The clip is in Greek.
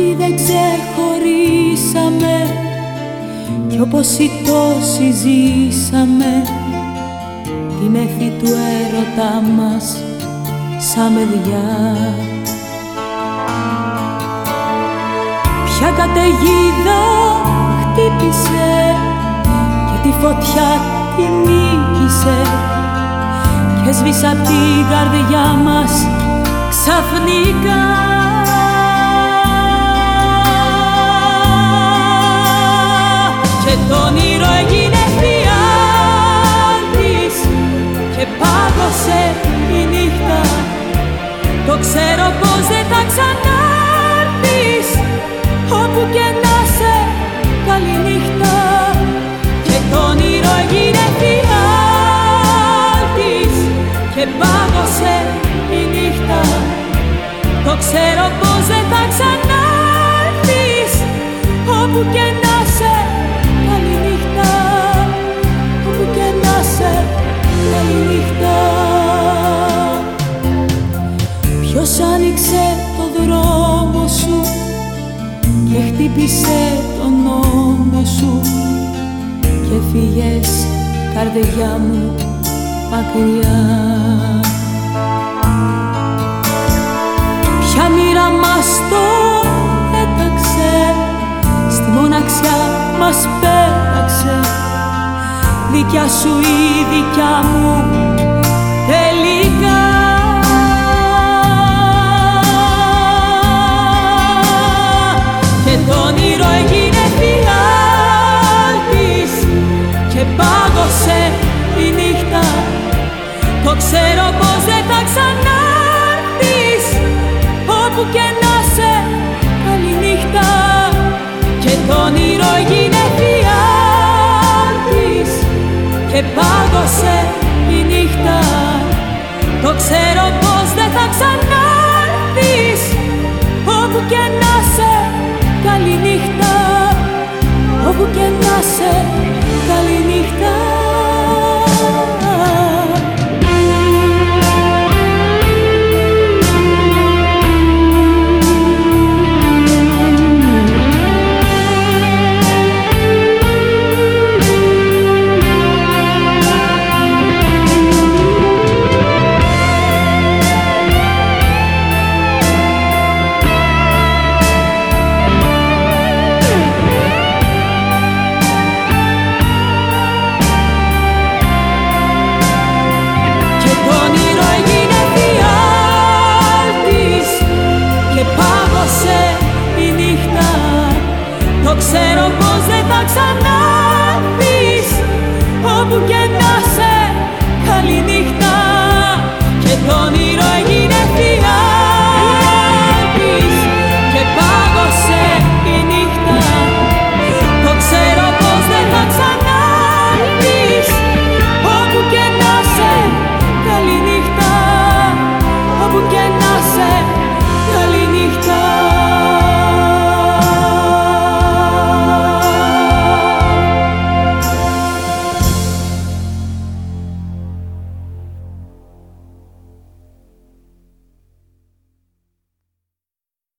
ότι δεν ξεχωρίσαμε κι όπως οι τόσοι ζήσαμε τη μέθη του έρωτά μας σαν παιδιά. Ποια καταιγίδα χτύπησε και τη φωτιά τη νίκησε και σβήσα την καρδιά μας ξαφνικά ξέρω πως δεν θα ξανάρθεις όπου και να σε καλή νύχτα όπου και να σε καλή νύχτα Ποιος άνοιξε το δρόμο σου και χτύπησε τον νόμο σου και φύγες καρδιά μου μακριά στη μοναξιά μας πέταξε. Δικιά σου ή δικιά μου τελικά. Και το όνειρο έγινε φιάλτης και πάγωσε η νύχτα. Το ξέρω πως δεν θα ξανάρθεις όπου και να Πάγωσε η νύχτα. Το ξέρω πως δεν θα ξανάρθεις όπου και να σε καλή νύχτα. Όπου και να σε le